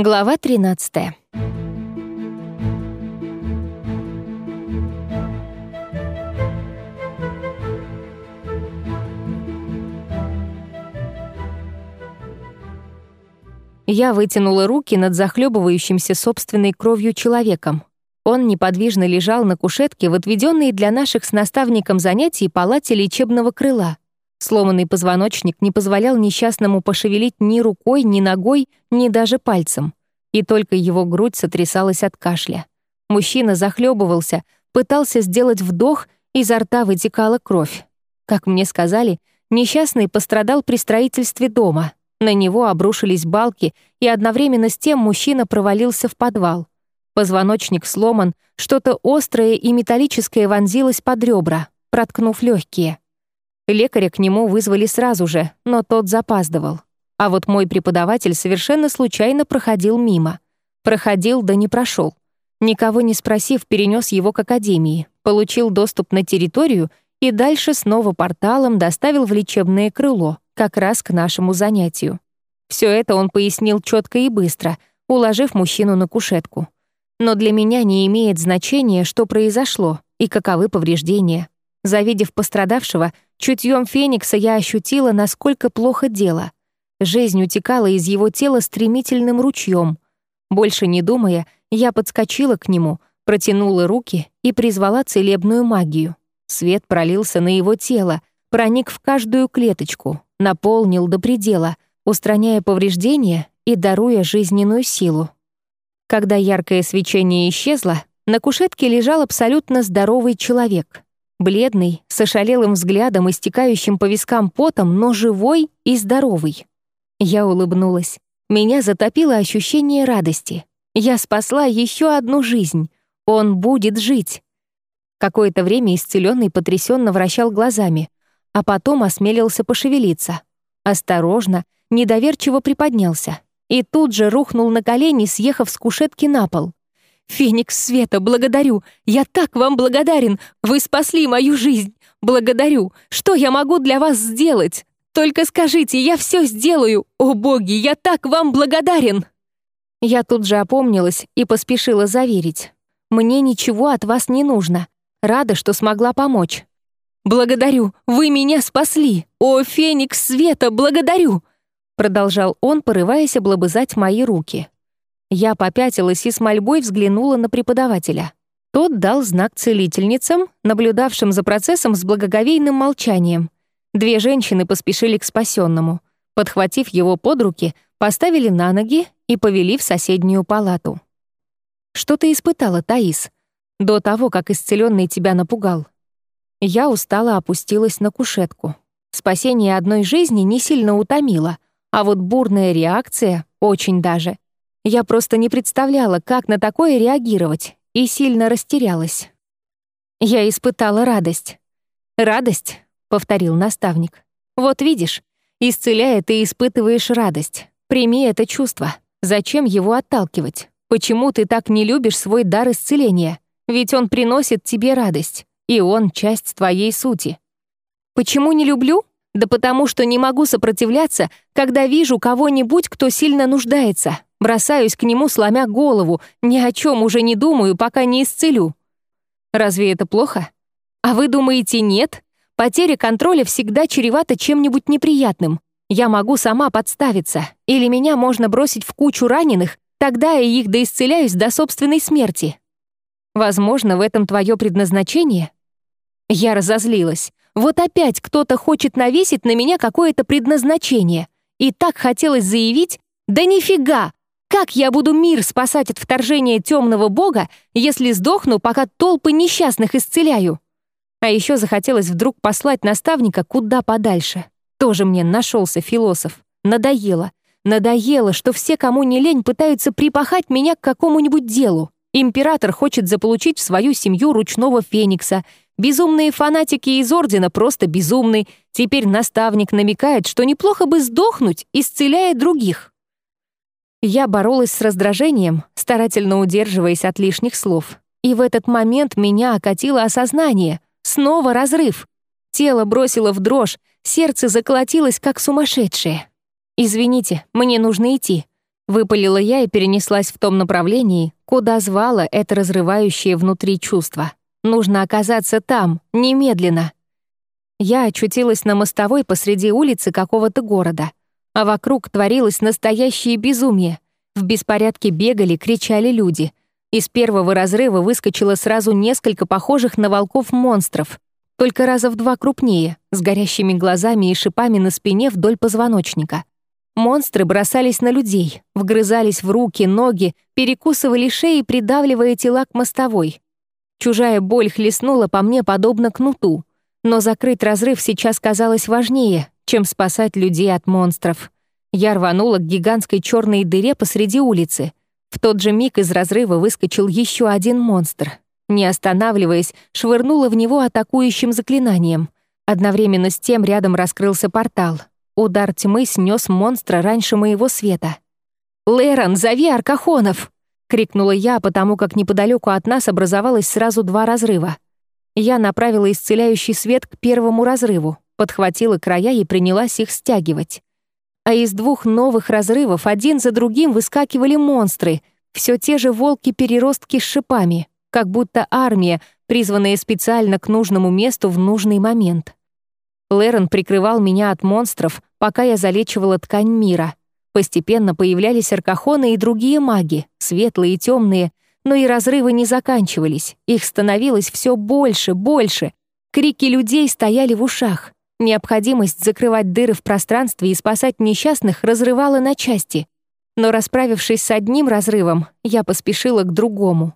Глава 13. Я вытянула руки над захлебывающимся собственной кровью человеком. Он неподвижно лежал на кушетке в отведенной для наших с наставником занятий палате лечебного крыла. Сломанный позвоночник не позволял несчастному пошевелить ни рукой, ни ногой, ни даже пальцем. И только его грудь сотрясалась от кашля. Мужчина захлебывался, пытался сделать вдох, изо рта вытекала кровь. Как мне сказали, несчастный пострадал при строительстве дома. На него обрушились балки, и одновременно с тем мужчина провалился в подвал. Позвоночник сломан, что-то острое и металлическое вонзилось под ребра, проткнув легкие. Лекаря к нему вызвали сразу же, но тот запаздывал. А вот мой преподаватель совершенно случайно проходил мимо. Проходил, да не прошел. Никого не спросив, перенес его к академии, получил доступ на территорию и дальше снова порталом доставил в лечебное крыло, как раз к нашему занятию. Все это он пояснил четко и быстро, уложив мужчину на кушетку. Но для меня не имеет значения, что произошло и каковы повреждения. Завидев пострадавшего, чутьем Феникса я ощутила, насколько плохо дело. Жизнь утекала из его тела стремительным ручьем. Больше не думая, я подскочила к нему, протянула руки и призвала целебную магию. Свет пролился на его тело, проник в каждую клеточку, наполнил до предела, устраняя повреждения и даруя жизненную силу. Когда яркое свечение исчезло, на кушетке лежал абсолютно здоровый человек — Бледный, с ошалелым взглядом и стекающим по вискам потом, но живой и здоровый. Я улыбнулась. Меня затопило ощущение радости. Я спасла еще одну жизнь. Он будет жить. Какое-то время исцеленный потрясенно вращал глазами, а потом осмелился пошевелиться. Осторожно, недоверчиво приподнялся и тут же рухнул на колени, съехав с кушетки на пол. «Феникс Света, благодарю! Я так вам благодарен! Вы спасли мою жизнь! Благодарю! Что я могу для вас сделать? Только скажите, я все сделаю! О боги, я так вам благодарен!» Я тут же опомнилась и поспешила заверить. «Мне ничего от вас не нужно. Рада, что смогла помочь». «Благодарю! Вы меня спасли! О, Феникс Света, благодарю!» Продолжал он, порываясь облобызать мои руки. Я попятилась и с мольбой взглянула на преподавателя. Тот дал знак целительницам, наблюдавшим за процессом с благоговейным молчанием. Две женщины поспешили к спасенному. Подхватив его под руки, поставили на ноги и повели в соседнюю палату. «Что ты испытала, Таис? До того, как исцеленный тебя напугал?» Я устало опустилась на кушетку. Спасение одной жизни не сильно утомило, а вот бурная реакция — очень даже — я просто не представляла, как на такое реагировать, и сильно растерялась. Я испытала радость. «Радость», — повторил наставник. «Вот видишь, исцеляя, ты испытываешь радость. Прими это чувство. Зачем его отталкивать? Почему ты так не любишь свой дар исцеления? Ведь он приносит тебе радость, и он — часть твоей сути. Почему не люблю? Да потому что не могу сопротивляться, когда вижу кого-нибудь, кто сильно нуждается, Бросаюсь к нему, сломя голову, ни о чем уже не думаю, пока не исцелю. Разве это плохо? А вы думаете, нет? Потеря контроля всегда чревата чем-нибудь неприятным. Я могу сама подставиться, или меня можно бросить в кучу раненых, тогда я их доисцеляюсь до собственной смерти. Возможно, в этом твое предназначение? Я разозлилась. Вот опять кто-то хочет навесить на меня какое-то предназначение. И так хотелось заявить, да нифига, как я буду мир спасать от вторжения темного бога, если сдохну, пока толпы несчастных исцеляю? А еще захотелось вдруг послать наставника куда подальше. Тоже мне нашелся философ. Надоело. Надоело, что все, кому не лень, пытаются припахать меня к какому-нибудь делу. Император хочет заполучить в свою семью ручного феникса. Безумные фанатики из Ордена просто безумны. Теперь наставник намекает, что неплохо бы сдохнуть, исцеляя других. Я боролась с раздражением, старательно удерживаясь от лишних слов. И в этот момент меня окатило осознание. Снова разрыв. Тело бросило в дрожь, сердце заколотилось, как сумасшедшее. «Извините, мне нужно идти». Выпалила я и перенеслась в том направлении, куда звала это разрывающее внутри чувство. Нужно оказаться там, немедленно. Я очутилась на мостовой посреди улицы какого-то города, а вокруг творилось настоящее безумие. В беспорядке бегали, кричали люди. Из первого разрыва выскочило сразу несколько похожих на волков монстров, только раза в два крупнее, с горящими глазами и шипами на спине вдоль позвоночника. Монстры бросались на людей, вгрызались в руки, ноги, перекусывали шеи, придавливая тела к мостовой. Чужая боль хлестнула по мне подобно кнуту, но закрыть разрыв сейчас казалось важнее, чем спасать людей от монстров. Я рванула к гигантской черной дыре посреди улицы. В тот же миг из разрыва выскочил еще один монстр. Не останавливаясь, швырнула в него атакующим заклинанием. Одновременно с тем рядом раскрылся портал — Удар тьмы снес монстра раньше моего света. «Лэрон, зови Аркахонов!» — крикнула я, потому как неподалеку от нас образовалось сразу два разрыва. Я направила исцеляющий свет к первому разрыву, подхватила края и принялась их стягивать. А из двух новых разрывов один за другим выскакивали монстры, все те же волки-переростки с шипами, как будто армия, призванная специально к нужному месту в нужный момент. Лерон прикрывал меня от монстров, пока я залечивала ткань мира. Постепенно появлялись аркахоны и другие маги, светлые и темные, но и разрывы не заканчивались. Их становилось все больше, больше. Крики людей стояли в ушах. Необходимость закрывать дыры в пространстве и спасать несчастных разрывала на части. Но расправившись с одним разрывом, я поспешила к другому.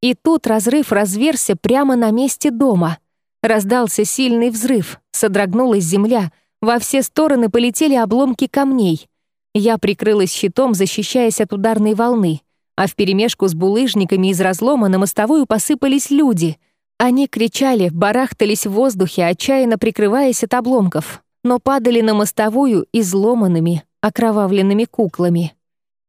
И тут разрыв разверся прямо на месте дома — Раздался сильный взрыв, содрогнулась земля, во все стороны полетели обломки камней. Я прикрылась щитом, защищаясь от ударной волны, а вперемешку с булыжниками из разлома на мостовую посыпались люди. Они кричали, барахтались в воздухе, отчаянно прикрываясь от обломков, но падали на мостовую изломанными, окровавленными куклами.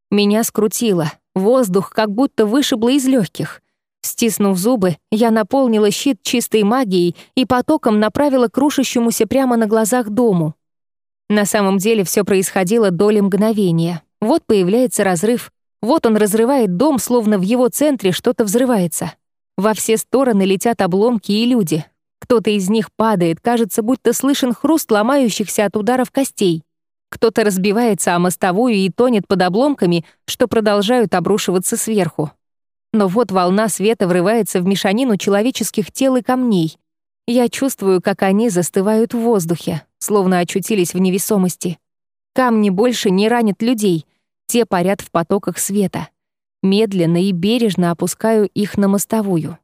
Меня скрутило, воздух как будто вышибло из легких — Стиснув зубы, я наполнила щит чистой магией и потоком направила крушащемуся прямо на глазах дому. На самом деле все происходило доли мгновения. Вот появляется разрыв, вот он разрывает дом, словно в его центре что-то взрывается. Во все стороны летят обломки и люди. Кто-то из них падает, кажется, будто слышен хруст ломающихся от ударов костей. Кто-то разбивается о мостовую и тонет под обломками, что продолжают обрушиваться сверху. Но вот волна света врывается в мешанину человеческих тел и камней. Я чувствую, как они застывают в воздухе, словно очутились в невесомости. Камни больше не ранят людей, те парят в потоках света. Медленно и бережно опускаю их на мостовую.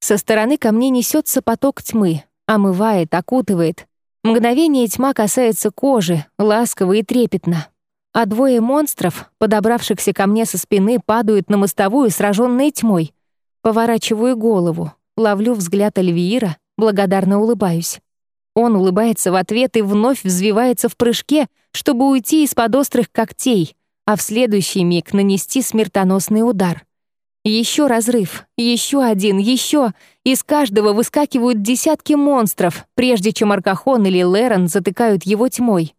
Со стороны ко мне несется поток тьмы, омывает, окутывает. Мгновение тьма касается кожи, ласково и трепетно, а двое монстров, подобравшихся ко мне со спины, падают на мостовую, сраженные тьмой. Поворачиваю голову, ловлю взгляд Альвиира, благодарно улыбаюсь. Он улыбается в ответ и вновь взвивается в прыжке, чтобы уйти из-под острых когтей, а в следующий миг нанести смертоносный удар. Еще разрыв, еще один, еще. Из каждого выскакивают десятки монстров, прежде чем Аркахон или Лерон затыкают его тьмой.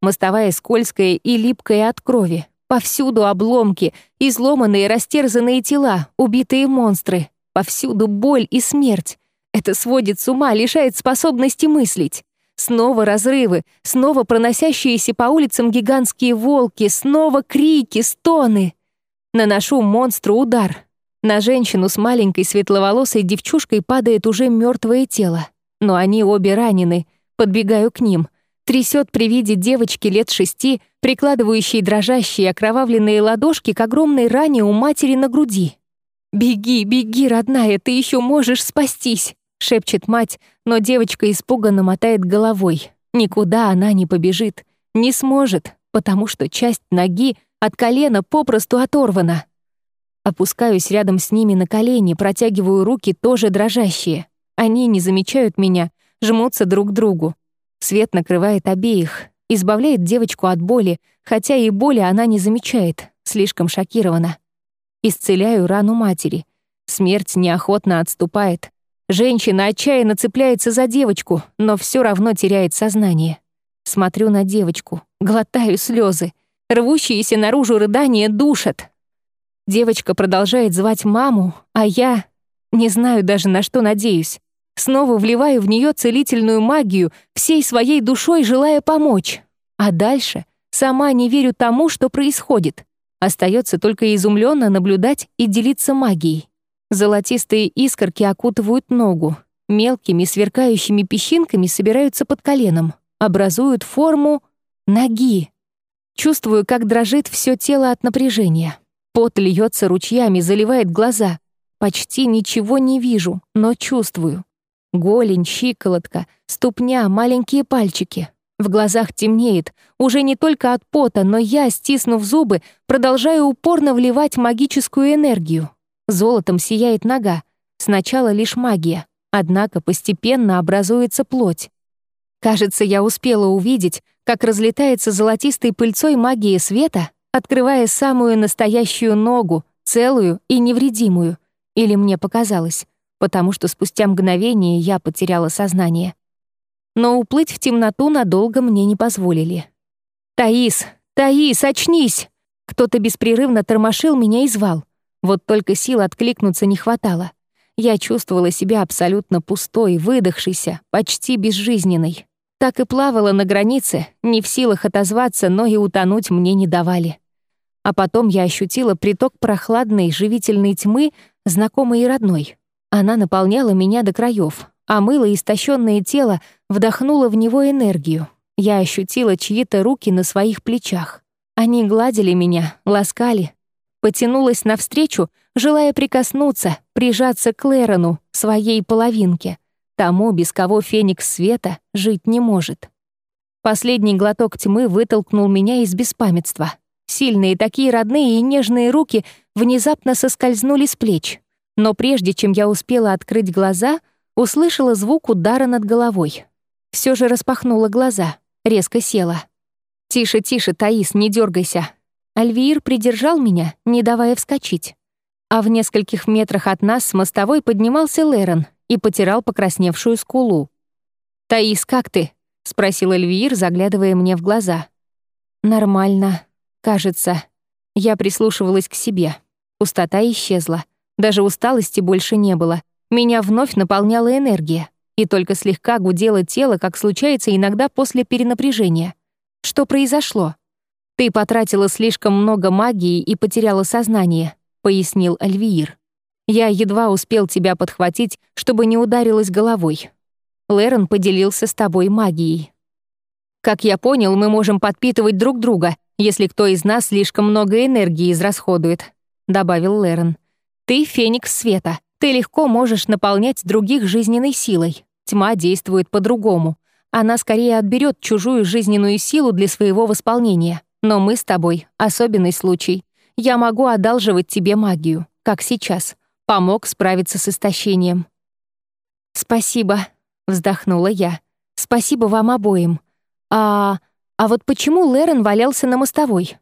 Мостовая скользкая и липкая от крови. Повсюду обломки, изломанные растерзанные тела, убитые монстры. Повсюду боль и смерть. Это сводит с ума, лишает способности мыслить. Снова разрывы, снова проносящиеся по улицам гигантские волки, снова крики, стоны. Наношу монстру удар. На женщину с маленькой светловолосой девчушкой падает уже мертвое тело. Но они обе ранены. Подбегаю к ним — трясет при виде девочки лет шести, прикладывающей дрожащие окровавленные ладошки к огромной ране у матери на груди. «Беги, беги, родная, ты еще можешь спастись!» — шепчет мать, но девочка испуганно мотает головой. Никуда она не побежит, не сможет, потому что часть ноги от колена попросту оторвана. Опускаюсь рядом с ними на колени, протягиваю руки, тоже дрожащие. Они не замечают меня, жмутся друг к другу. Свет накрывает обеих, избавляет девочку от боли, хотя и боли она не замечает, слишком шокирована. Исцеляю рану матери. Смерть неохотно отступает. Женщина отчаянно цепляется за девочку, но все равно теряет сознание. Смотрю на девочку, глотаю слезы. Рвущиеся наружу рыдания душат. Девочка продолжает звать маму, а я не знаю даже, на что надеюсь. Снова вливаю в нее целительную магию, всей своей душой желая помочь. А дальше сама не верю тому, что происходит. Остается только изумленно наблюдать и делиться магией. Золотистые искорки окутывают ногу. Мелкими сверкающими песчинками собираются под коленом. Образуют форму ноги. Чувствую, как дрожит все тело от напряжения. Пот льется ручьями, заливает глаза. Почти ничего не вижу, но чувствую. Голень, щиколотка, ступня, маленькие пальчики. В глазах темнеет, уже не только от пота, но я, стиснув зубы, продолжаю упорно вливать магическую энергию. Золотом сияет нога. Сначала лишь магия, однако постепенно образуется плоть. Кажется, я успела увидеть, как разлетается золотистой пыльцой магия света, открывая самую настоящую ногу, целую и невредимую. Или мне показалось, потому что спустя мгновение я потеряла сознание но уплыть в темноту надолго мне не позволили. «Таис! Таис, очнись!» Кто-то беспрерывно тормошил меня и звал. Вот только сил откликнуться не хватало. Я чувствовала себя абсолютно пустой, выдохшейся, почти безжизненной. Так и плавала на границе, не в силах отозваться, но и утонуть мне не давали. А потом я ощутила приток прохладной, живительной тьмы, знакомой и родной. Она наполняла меня до краев, а мыло истощенное тело вдохнуло в него энергию. Я ощутила чьи-то руки на своих плечах. Они гладили меня, ласкали. Потянулась навстречу, желая прикоснуться, прижаться к Лерону, своей половинке, тому, без кого Феникс Света жить не может. Последний глоток тьмы вытолкнул меня из беспамятства. Сильные, такие родные и нежные руки внезапно соскользнули с плеч. Но прежде чем я успела открыть глаза — Услышала звук удара над головой. Все же распахнула глаза, резко села. «Тише, тише, Таис, не дергайся. Альвиир придержал меня, не давая вскочить. А в нескольких метрах от нас с мостовой поднимался Лерон и потирал покрасневшую скулу. «Таис, как ты?» — спросил Альвиир, заглядывая мне в глаза. «Нормально, кажется». Я прислушивалась к себе. Пустота исчезла. Даже усталости больше не было. Меня вновь наполняла энергия, и только слегка гудело тело, как случается иногда после перенапряжения. Что произошло? «Ты потратила слишком много магии и потеряла сознание», — пояснил Альвиир. «Я едва успел тебя подхватить, чтобы не ударилась головой. Лерон поделился с тобой магией. Как я понял, мы можем подпитывать друг друга, если кто из нас слишком много энергии израсходует», — добавил Лерон. «Ты — феникс света, ты легко можешь наполнять других жизненной силой. Тьма действует по-другому. Она скорее отберет чужую жизненную силу для своего восполнения. Но мы с тобой — особенный случай. Я могу одалживать тебе магию, как сейчас. Помог справиться с истощением. «Спасибо», — вздохнула я. «Спасибо вам обоим. А... а вот почему Лерен валялся на мостовой?»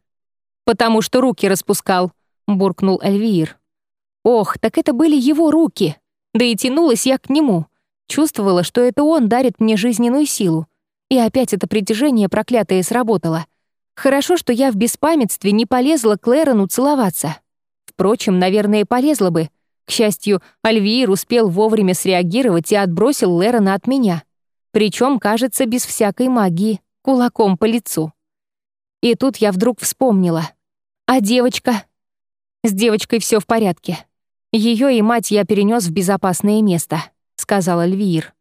«Потому что руки распускал», — буркнул Альвиир. Ох, так это были его руки. Да и тянулась я к нему. Чувствовала, что это он дарит мне жизненную силу. И опять это притяжение проклятое сработало. Хорошо, что я в беспамятстве не полезла к Лэрону целоваться. Впрочем, наверное, полезла бы. К счастью, Альвиир успел вовремя среагировать и отбросил Лерона от меня. Причем, кажется, без всякой магии, кулаком по лицу. И тут я вдруг вспомнила. А девочка? С девочкой все в порядке. Ее и мать я перенес в безопасное место», — сказал Альвиир.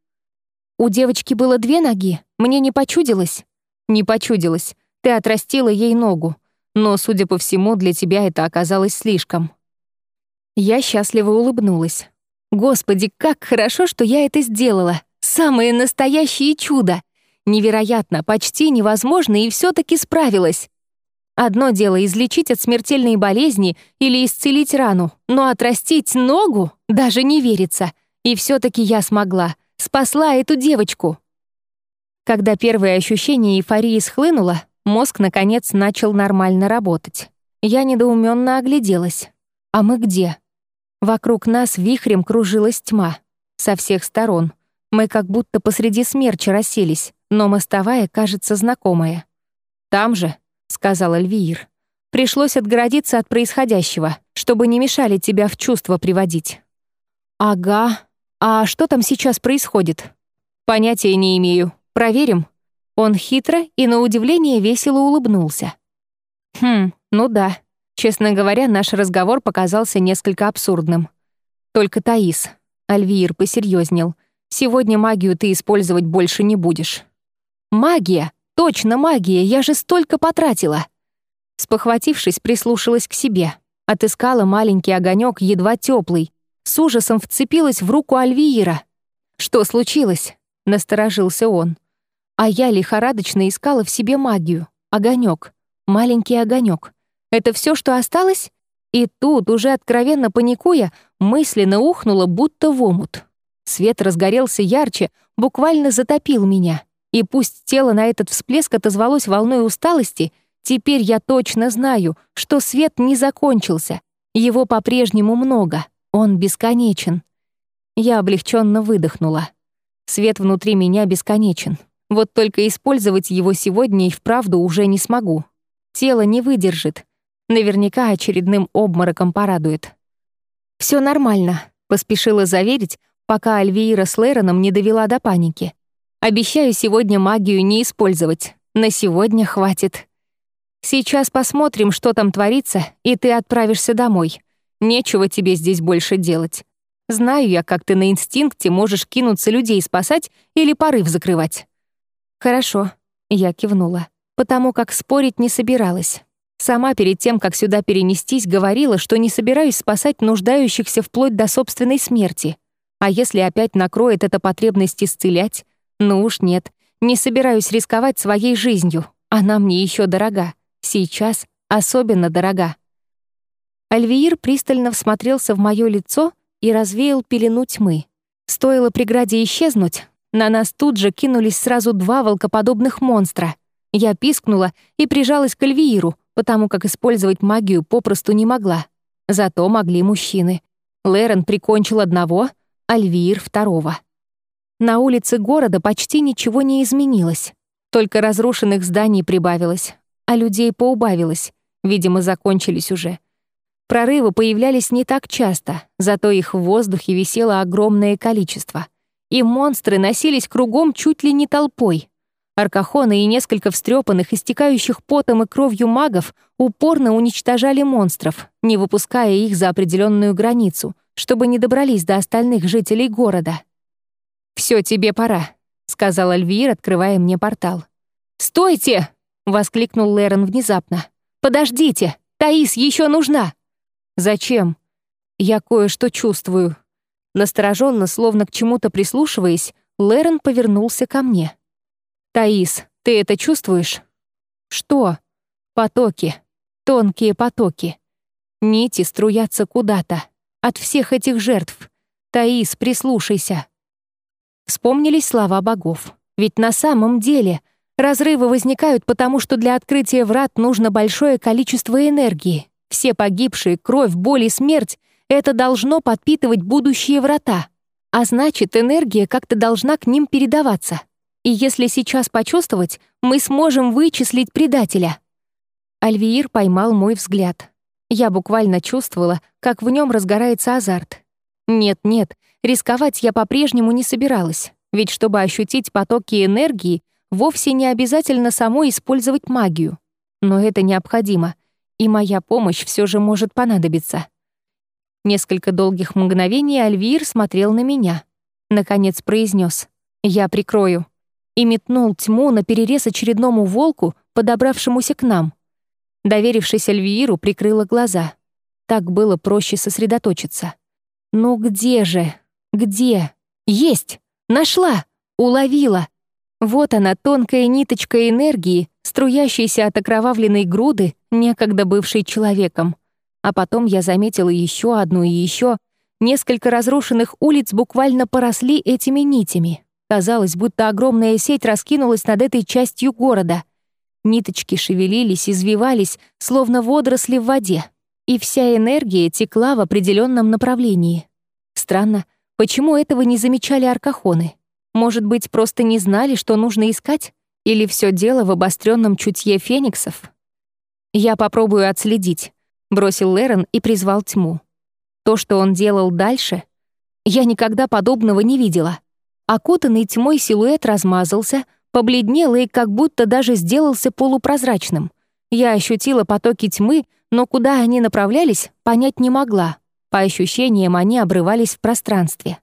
«У девочки было две ноги? Мне не почудилось?» «Не почудилось. Ты отрастила ей ногу. Но, судя по всему, для тебя это оказалось слишком». Я счастливо улыбнулась. «Господи, как хорошо, что я это сделала! Самое настоящее чудо! Невероятно, почти невозможно, и все таки справилась. Одно дело излечить от смертельной болезни или исцелить рану, но отрастить ногу даже не верится. И все таки я смогла. Спасла эту девочку. Когда первое ощущение эйфории схлынуло, мозг, наконец, начал нормально работать. Я недоуменно огляделась. А мы где? Вокруг нас вихрем кружилась тьма. Со всех сторон. Мы как будто посреди смерча расселись, но мостовая кажется знакомая. Там же, — сказал Альвиир. «Пришлось отгородиться от происходящего, чтобы не мешали тебя в чувство приводить». «Ага. А что там сейчас происходит?» «Понятия не имею. Проверим». Он хитро и, на удивление, весело улыбнулся. «Хм, ну да. Честно говоря, наш разговор показался несколько абсурдным. Только Таис. Альвиир посерьезнел. Сегодня магию ты использовать больше не будешь». «Магия! Точно магия! Я же столько потратила!» Спохватившись, прислушалась к себе. Отыскала маленький огонек, едва теплый. С ужасом вцепилась в руку Альвиира. «Что случилось?» — насторожился он. А я лихорадочно искала в себе магию. Огонек. Маленький огонек. Это все, что осталось? И тут, уже откровенно паникуя, мысленно ухнула, будто в омут. Свет разгорелся ярче, буквально затопил меня. И пусть тело на этот всплеск отозвалось волной усталости, теперь я точно знаю, что свет не закончился. Его по-прежнему много, он бесконечен. Я облегченно выдохнула. Свет внутри меня бесконечен. Вот только использовать его сегодня и вправду уже не смогу. Тело не выдержит. Наверняка очередным обмороком порадует. Все нормально», — поспешила заверить, пока Альвиира с Лейроном не довела до паники. «Обещаю сегодня магию не использовать. На сегодня хватит. Сейчас посмотрим, что там творится, и ты отправишься домой. Нечего тебе здесь больше делать. Знаю я, как ты на инстинкте можешь кинуться людей спасать или порыв закрывать». «Хорошо», — я кивнула, потому как спорить не собиралась. Сама перед тем, как сюда перенестись, говорила, что не собираюсь спасать нуждающихся вплоть до собственной смерти. А если опять накроет эта потребность исцелять? Ну уж нет, не собираюсь рисковать своей жизнью. Она мне еще дорога. Сейчас особенно дорога. Альвиир пристально всмотрелся в мое лицо и развеял пелену тьмы. Стоило преграде исчезнуть, на нас тут же кинулись сразу два волкоподобных монстра. Я пискнула и прижалась к Альвииру, потому как использовать магию попросту не могла. Зато могли мужчины. Лерен прикончил одного, Альвиир — второго. На улице города почти ничего не изменилось. Только разрушенных зданий прибавилось, а людей поубавилось. Видимо, закончились уже. Прорывы появлялись не так часто, зато их в воздухе висело огромное количество. И монстры носились кругом чуть ли не толпой. Аркахоны и несколько встрепанных, истекающих потом и кровью магов упорно уничтожали монстров, не выпуская их за определенную границу, чтобы не добрались до остальных жителей города. «Все, тебе пора», — сказал Альвир, открывая мне портал. «Стойте!» — воскликнул Лерон внезапно. «Подождите! Таис еще нужна!» «Зачем?» «Я кое-что чувствую». Настороженно, словно к чему-то прислушиваясь, Лерон повернулся ко мне. «Таис, ты это чувствуешь?» «Что?» «Потоки. Тонкие потоки. Нити струятся куда-то. От всех этих жертв. Таис, прислушайся». Вспомнились слова богов. Ведь на самом деле разрывы возникают потому, что для открытия врат нужно большое количество энергии. Все погибшие, кровь, боль и смерть — это должно подпитывать будущие врата. А значит, энергия как-то должна к ним передаваться. И если сейчас почувствовать, мы сможем вычислить предателя». Альвиир поймал мой взгляд. Я буквально чувствовала, как в нем разгорается азарт. Нет-нет, рисковать я по-прежнему не собиралась, ведь чтобы ощутить потоки энергии, вовсе не обязательно самой использовать магию. Но это необходимо, и моя помощь все же может понадобиться. Несколько долгих мгновений Альвир смотрел на меня. Наконец произнес: «Я прикрою» и метнул тьму на перерез очередному волку, подобравшемуся к нам. Доверившись Альвииру, прикрыла глаза. Так было проще сосредоточиться. «Ну где же? Где? Есть! Нашла! Уловила!» Вот она, тонкая ниточка энергии, струящаяся от окровавленной груды, некогда бывшей человеком. А потом я заметила еще одну и еще. Несколько разрушенных улиц буквально поросли этими нитями. Казалось, будто огромная сеть раскинулась над этой частью города. Ниточки шевелились, извивались, словно водоросли в воде. И вся энергия текла в определенном направлении. Странно, почему этого не замечали аркахоны? Может быть, просто не знали, что нужно искать? Или все дело в обостренном чутье фениксов? «Я попробую отследить», — бросил Лерон и призвал тьму. То, что он делал дальше, я никогда подобного не видела. Окутанный тьмой силуэт размазался, побледнел и как будто даже сделался полупрозрачным. Я ощутила потоки тьмы, но куда они направлялись, понять не могла. По ощущениям, они обрывались в пространстве.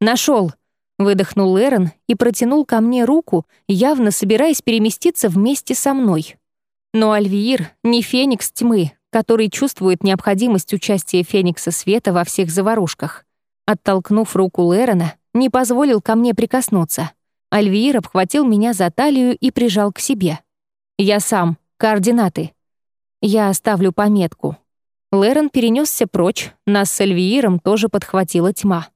Нашел, выдохнул Эрон и протянул ко мне руку, явно собираясь переместиться вместе со мной. Но Альвиир не феникс тьмы, который чувствует необходимость участия феникса света во всех заварушках. Оттолкнув руку Лерона, не позволил ко мне прикоснуться. Альвиир обхватил меня за талию и прижал к себе. «Я сам. Координаты. Я оставлю пометку». Лерон перенесся прочь, нас с Альвииром тоже подхватила тьма.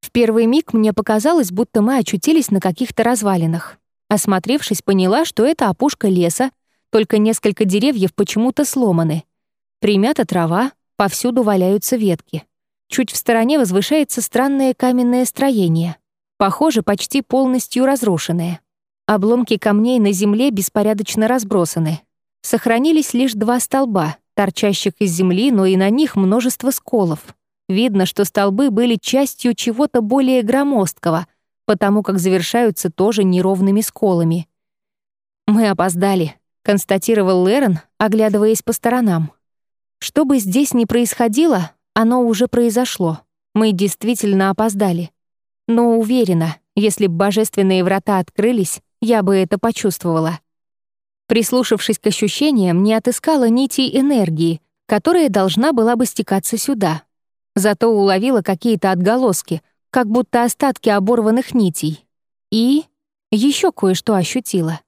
В первый миг мне показалось, будто мы очутились на каких-то развалинах. Осмотревшись, поняла, что это опушка леса, только несколько деревьев почему-то сломаны. Примята трава, повсюду валяются ветки. Чуть в стороне возвышается странное каменное строение. Похоже, почти полностью разрушенное. Обломки камней на земле беспорядочно разбросаны. Сохранились лишь два столба, торчащих из земли, но и на них множество сколов. Видно, что столбы были частью чего-то более громоздкого, потому как завершаются тоже неровными сколами. Мы опоздали констатировал Лерон, оглядываясь по сторонам. Что бы здесь ни происходило, оно уже произошло. Мы действительно опоздали. Но уверена, если бы божественные врата открылись, я бы это почувствовала. Прислушавшись к ощущениям, не отыскала нитей энергии, которая должна была бы стекаться сюда. Зато уловила какие-то отголоски, как будто остатки оборванных нитей. И еще кое-что ощутила.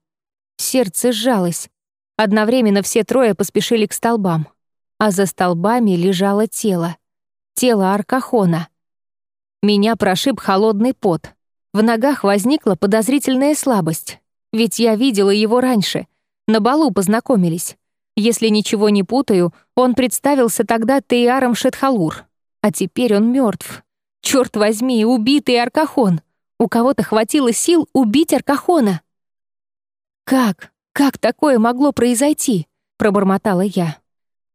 Сердце сжалось. Одновременно все трое поспешили к столбам. А за столбами лежало тело. Тело Аркахона. Меня прошиб холодный пот. В ногах возникла подозрительная слабость. Ведь я видела его раньше. На балу познакомились. Если ничего не путаю, он представился тогда Тейаром Шетхалур. А теперь он мертв. Черт возьми, убитый Аркахон. У кого-то хватило сил убить Аркахона. «Как? Как такое могло произойти?» — пробормотала я.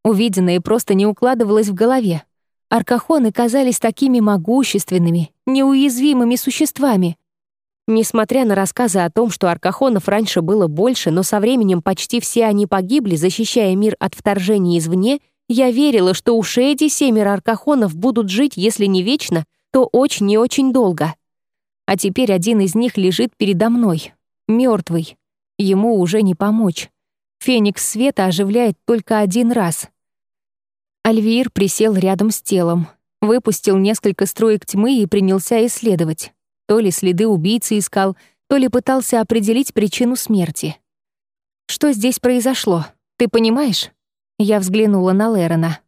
Увиденное просто не укладывалось в голове. Аркахоны казались такими могущественными, неуязвимыми существами. Несмотря на рассказы о том, что аркахонов раньше было больше, но со временем почти все они погибли, защищая мир от вторжения извне, я верила, что у Шейди семеро аркахонов будут жить, если не вечно, то очень и очень долго. А теперь один из них лежит передо мной, мертвый. Ему уже не помочь. Феникс света оживляет только один раз. Альвир присел рядом с телом, выпустил несколько строек тьмы и принялся исследовать. То ли следы убийцы искал, то ли пытался определить причину смерти. «Что здесь произошло? Ты понимаешь?» Я взглянула на Лерона.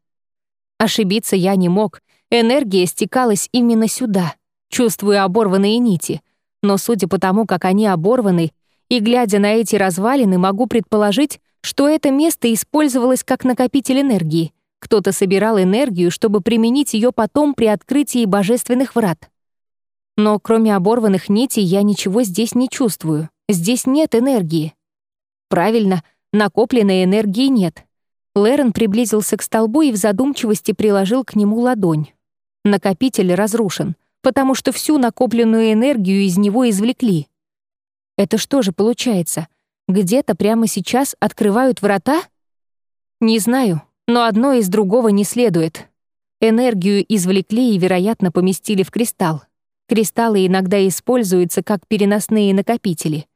Ошибиться я не мог. Энергия стекалась именно сюда, чувствуя оборванные нити. Но судя по тому, как они оборваны, и, глядя на эти развалины, могу предположить, что это место использовалось как накопитель энергии. Кто-то собирал энергию, чтобы применить ее потом при открытии божественных врат. Но кроме оборванных нитей я ничего здесь не чувствую. Здесь нет энергии. Правильно, накопленной энергии нет. Лерон приблизился к столбу и в задумчивости приложил к нему ладонь. Накопитель разрушен, потому что всю накопленную энергию из него извлекли. Это что же получается? Где-то прямо сейчас открывают врата? Не знаю, но одно из другого не следует. Энергию извлекли и, вероятно, поместили в кристалл. Кристаллы иногда используются как переносные накопители.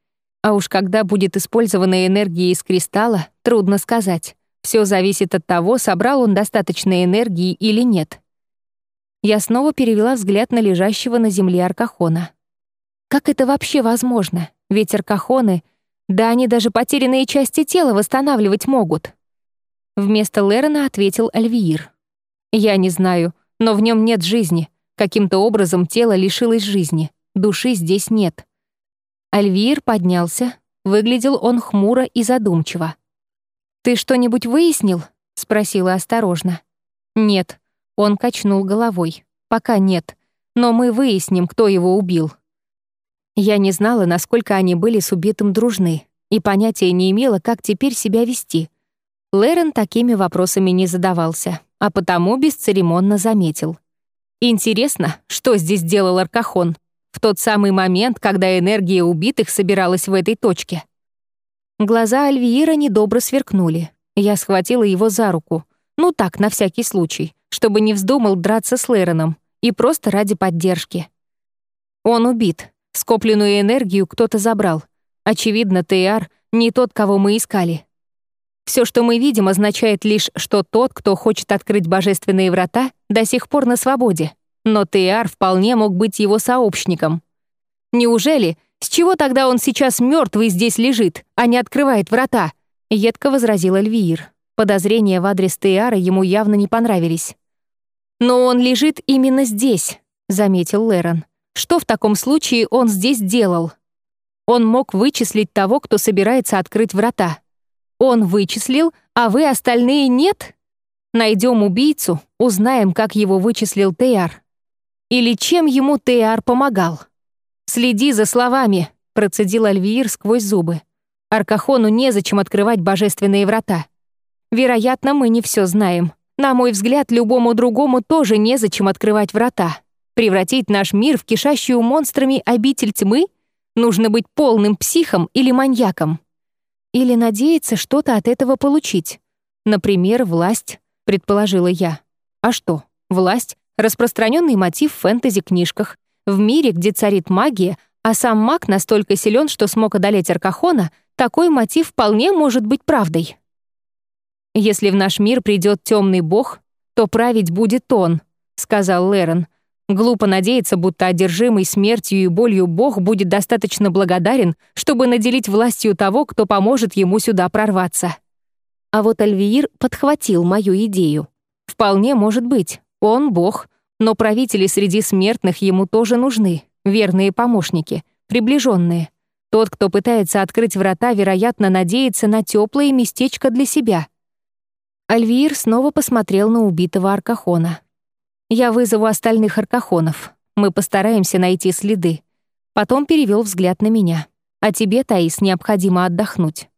А уж когда будет использована энергия из кристалла, трудно сказать. Все зависит от того, собрал он достаточно энергии или нет. Я снова перевела взгляд на лежащего на земле Аркахона. Как это вообще возможно? Ведь аркахоны, да они даже потерянные части тела восстанавливать могут. Вместо Лерона ответил Альвиир. «Я не знаю, но в нем нет жизни. Каким-то образом тело лишилось жизни. Души здесь нет». Альвиир поднялся. Выглядел он хмуро и задумчиво. «Ты что-нибудь выяснил?» — спросила осторожно. «Нет». Он качнул головой. «Пока нет. Но мы выясним, кто его убил». Я не знала, насколько они были с убитым дружны, и понятия не имела, как теперь себя вести. Лерен такими вопросами не задавался, а потому бесцеремонно заметил. Интересно, что здесь делал Аркахон в тот самый момент, когда энергия убитых собиралась в этой точке. Глаза Альвиира недобро сверкнули. Я схватила его за руку. Ну так, на всякий случай, чтобы не вздумал драться с Лероном, и просто ради поддержки. Он убит. Скопленную энергию кто-то забрал. Очевидно, Тейар не тот, кого мы искали. Все, что мы видим, означает лишь, что тот, кто хочет открыть божественные врата, до сих пор на свободе. Но Тейар вполне мог быть его сообщником. Неужели? С чего тогда он сейчас мертвый здесь лежит, а не открывает врата? Едко возразил Эльвиир. Подозрения в адрес Тейара ему явно не понравились. «Но он лежит именно здесь», — заметил Лерон. «Что в таком случае он здесь делал?» Он мог вычислить того, кто собирается открыть врата. Он вычислил, а вы остальные нет? Найдем убийцу, узнаем, как его вычислил Теяр. Или чем ему Теяр помогал. «Следи за словами», — процедил Альвиир сквозь зубы. «Аркахону незачем открывать божественные врата. Вероятно, мы не все знаем. На мой взгляд, любому другому тоже незачем открывать врата. Превратить наш мир в кишащую монстрами обитель тьмы нужно быть полным психом или маньяком. Или надеяться что-то от этого получить. Например, власть, предположила я. А что? Власть — распространенный мотив в фэнтези-книжках. В мире, где царит магия, а сам маг настолько силен, что смог одолеть Аркахона, такой мотив вполне может быть правдой. «Если в наш мир придет темный бог, то править будет он», — сказал Лерон, Глупо надеяться, будто одержимый смертью и болью Бог будет достаточно благодарен, чтобы наделить властью того, кто поможет ему сюда прорваться. А вот Альвиир подхватил мою идею. Вполне может быть, он Бог, но правители среди смертных ему тоже нужны, верные помощники, приближенные. Тот, кто пытается открыть врата, вероятно, надеется на теплое местечко для себя. Альвиир снова посмотрел на убитого Аркахона. Я вызову остальных аркахонов. Мы постараемся найти следы. Потом перевел взгляд на меня. А тебе, Таис, необходимо отдохнуть.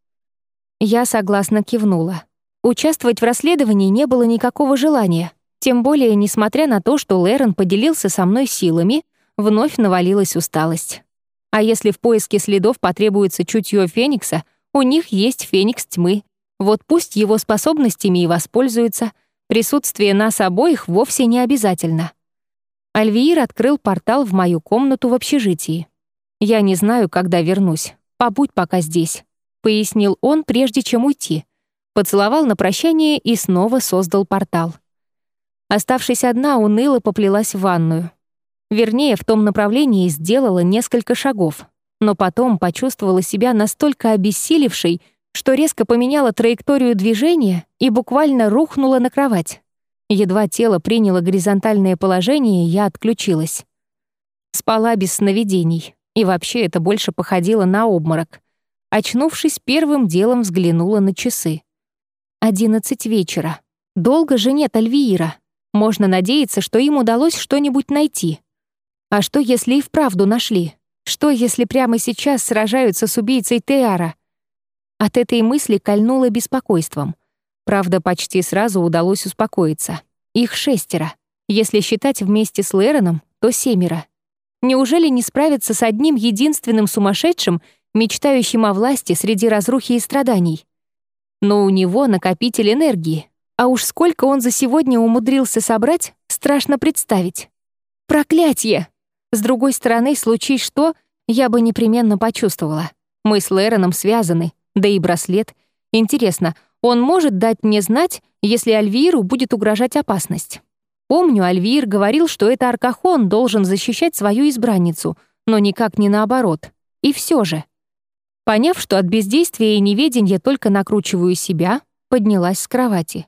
Я согласно кивнула. Участвовать в расследовании не было никакого желания. Тем более, несмотря на то, что Лерон поделился со мной силами, вновь навалилась усталость. А если в поиске следов потребуется чутье Феникса, у них есть Феникс тьмы. Вот пусть его способностями и воспользуются, Присутствие нас обоих вовсе не обязательно. Альвиир открыл портал в мою комнату в общежитии. «Я не знаю, когда вернусь. Побудь пока здесь», — пояснил он, прежде чем уйти. Поцеловал на прощание и снова создал портал. Оставшись одна, уныло поплелась в ванную. Вернее, в том направлении сделала несколько шагов, но потом почувствовала себя настолько обессилевшей, что резко поменяла траекторию движения и буквально рухнула на кровать. Едва тело приняло горизонтальное положение, я отключилась. Спала без сновидений, и вообще это больше походило на обморок. Очнувшись, первым делом взглянула на часы. Одиннадцать вечера. Долго же нет Альвиира. Можно надеяться, что им удалось что-нибудь найти. А что, если и вправду нашли? Что, если прямо сейчас сражаются с убийцей Теара — от этой мысли кольнуло беспокойством. Правда, почти сразу удалось успокоиться. Их шестеро. Если считать вместе с Лероном, то семеро. Неужели не справиться с одним единственным сумасшедшим, мечтающим о власти среди разрухи и страданий? Но у него накопитель энергии, а уж сколько он за сегодня умудрился собрать, страшно представить. Проклятье! С другой стороны, случись что, я бы непременно почувствовала. Мы с Лероном связаны, да и браслет. Интересно, он может дать мне знать, если Альвиру будет угрожать опасность? Помню, Альвир говорил, что это Аркахон должен защищать свою избранницу, но никак не наоборот. И все же. Поняв, что от бездействия и неведения только накручиваю себя, поднялась с кровати.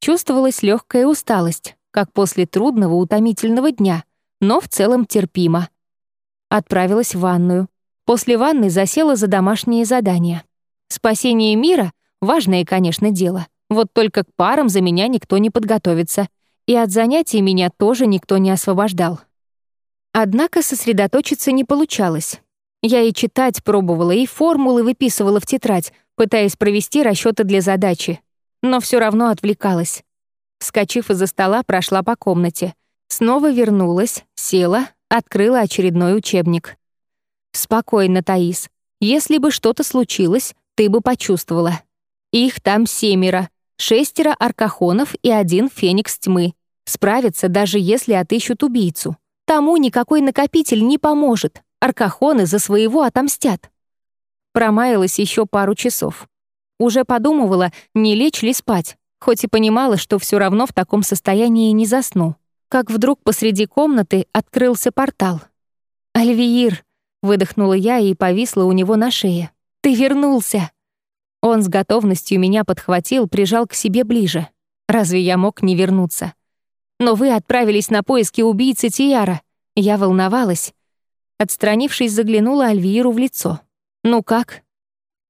Чувствовалась легкая усталость, как после трудного утомительного дня, но в целом терпимо. Отправилась в ванную. После ванны засела за домашние задания. Спасение мира — важное, конечно, дело. Вот только к парам за меня никто не подготовится. И от занятий меня тоже никто не освобождал. Однако сосредоточиться не получалось. Я и читать пробовала, и формулы выписывала в тетрадь, пытаясь провести расчеты для задачи. но все равно отвлекалась. Вскочив из-за стола, прошла по комнате. Снова вернулась, села, открыла очередной учебник. «Спокойно, Таис. Если бы что-то случилось, ты бы почувствовала. Их там семеро, шестеро аркахонов и один феникс тьмы. Справятся, даже если отыщут убийцу. Тому никакой накопитель не поможет. Аркахоны за своего отомстят. Промаялась еще пару часов. Уже подумывала, не лечь ли спать, хоть и понимала, что все равно в таком состоянии не засну. Как вдруг посреди комнаты открылся портал. «Альвиир!» — выдохнула я и повисла у него на шее. «Ты вернулся!» Он с готовностью меня подхватил, прижал к себе ближе. Разве я мог не вернуться? Но вы отправились на поиски убийцы Тиара. Я волновалась. Отстранившись, заглянула Альвииру в лицо. «Ну как?»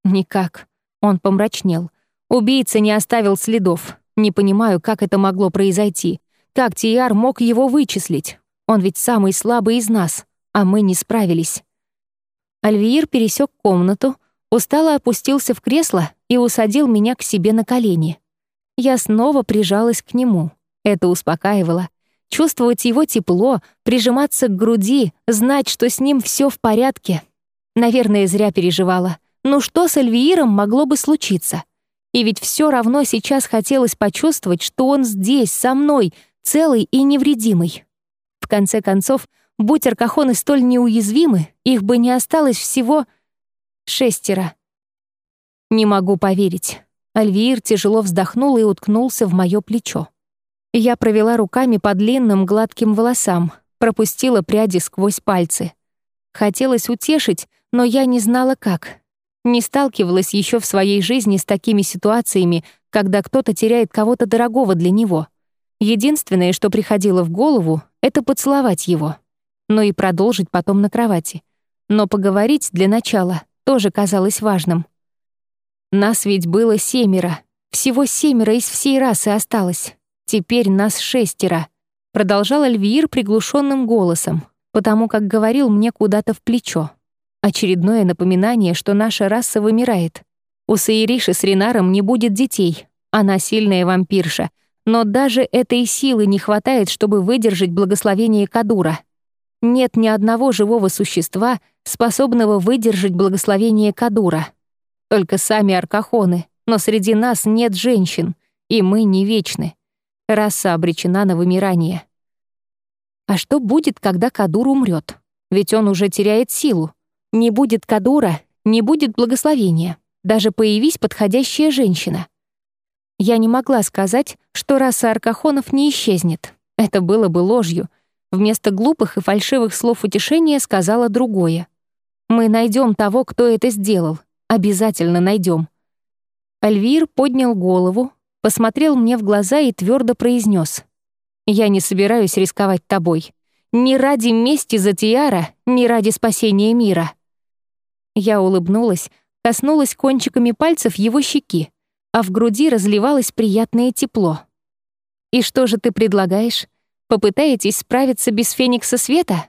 «Никак». Он помрачнел. Убийца не оставил следов. Не понимаю, как это могло произойти. Как Тиар мог его вычислить? Он ведь самый слабый из нас, а мы не справились. Альвиир пересек комнату, устало опустился в кресло и усадил меня к себе на колени. Я снова прижалась к нему. Это успокаивало. Чувствовать его тепло, прижиматься к груди, знать, что с ним все в порядке. Наверное, зря переживала. Ну что с Альвииром могло бы случиться? И ведь все равно сейчас хотелось почувствовать, что он здесь, со мной, целый и невредимый. В конце концов, будь аркахоны столь неуязвимы, их бы не осталось всего шестеро. Не могу поверить. Альвиир тяжело вздохнул и уткнулся в мое плечо. Я провела руками по длинным гладким волосам, пропустила пряди сквозь пальцы. Хотелось утешить, но я не знала как. Не сталкивалась еще в своей жизни с такими ситуациями, когда кто-то теряет кого-то дорогого для него. Единственное, что приходило в голову, это поцеловать его. Ну и продолжить потом на кровати. Но поговорить для начала тоже казалось важным. Нас ведь было семеро. Всего семеро из всей расы осталось. Теперь нас шестеро. Продолжал Альвиир приглушенным голосом, потому как говорил мне куда-то в плечо. Очередное напоминание, что наша раса вымирает. У Саириши с Ринаром не будет детей. Она сильная вампирша. Но даже этой силы не хватает, чтобы выдержать благословение Кадура. Нет ни одного живого существа, способного выдержать благословение Кадура. Только сами аркахоны, но среди нас нет женщин, и мы не вечны. Раса обречена на вымирание. А что будет, когда Кадур умрет? Ведь он уже теряет силу. Не будет Кадура, не будет благословения. Даже появись подходящая женщина. Я не могла сказать, что раса аркахонов не исчезнет. Это было бы ложью. Вместо глупых и фальшивых слов утешения сказала другое. Мы найдем того, кто это сделал. Обязательно найдем. Альвир поднял голову, посмотрел мне в глаза и твердо произнес: «Я не собираюсь рисковать тобой. Ни ради мести за Тиара, ни ради спасения мира». Я улыбнулась, коснулась кончиками пальцев его щеки, а в груди разливалось приятное тепло. «И что же ты предлагаешь? Попытаетесь справиться без Феникса Света?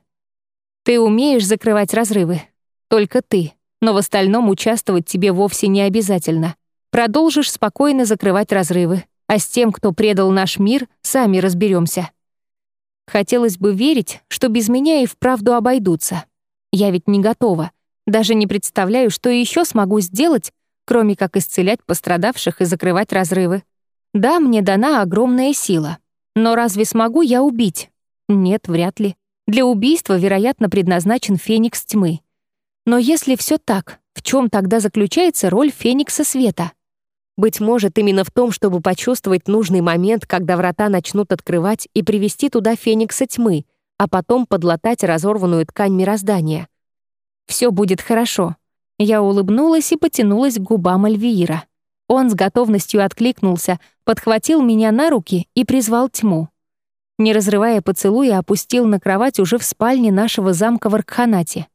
Ты умеешь закрывать разрывы. Только ты, но в остальном участвовать тебе вовсе не обязательно. Продолжишь спокойно закрывать разрывы, а с тем, кто предал наш мир, сами разберемся. Хотелось бы верить, что без меня и вправду обойдутся. Я ведь не готова. Даже не представляю, что еще смогу сделать, кроме как исцелять пострадавших и закрывать разрывы. Да, мне дана огромная сила. Но разве смогу я убить? Нет, вряд ли. Для убийства, вероятно, предназначен Феникс Тьмы. Но если все так, в чем тогда заключается роль Феникса Света? Быть может, именно в том, чтобы почувствовать нужный момент, когда врата начнут открывать и привести туда феникса тьмы, а потом подлатать разорванную ткань мироздания. Все будет хорошо. Я улыбнулась и потянулась к губам Альвиира. Он с готовностью откликнулся, подхватил меня на руки и призвал тьму. Не разрывая поцелуя, опустил на кровать уже в спальне нашего замка в Аркханате.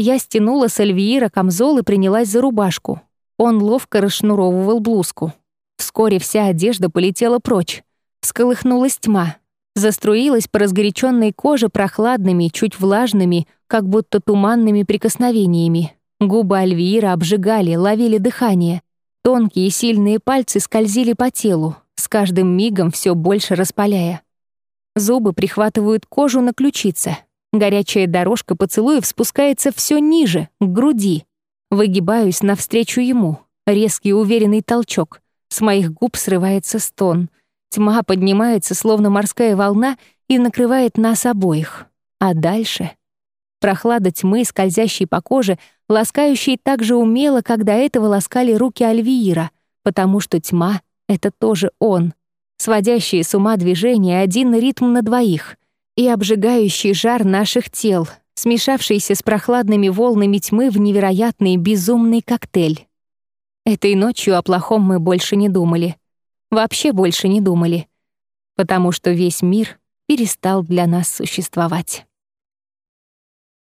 Я стянула с Альвиира камзол и принялась за рубашку. Он ловко расшнуровывал блузку. Вскоре вся одежда полетела прочь. Всколыхнулась тьма. Заструилась по разгоряченной коже прохладными, чуть влажными, как будто туманными прикосновениями. Губы Альвиира обжигали, ловили дыхание. Тонкие сильные пальцы скользили по телу, с каждым мигом все больше распаляя. Зубы прихватывают кожу на ключице. Горячая дорожка поцелуев спускается все ниже, к груди. Выгибаюсь навстречу ему. Резкий уверенный толчок. С моих губ срывается стон. Тьма поднимается, словно морская волна, и накрывает нас обоих. А дальше... Прохлада тьмы, скользящей по коже, ласкающей так же умело, как до этого ласкали руки Альвиира, потому что тьма — это тоже он. Сводящие с ума движения один ритм на двоих и обжигающий жар наших тел, смешавшийся с прохладными волнами тьмы в невероятный безумный коктейль. Этой ночью о плохом мы больше не думали. Вообще больше не думали. Потому что весь мир перестал для нас существовать.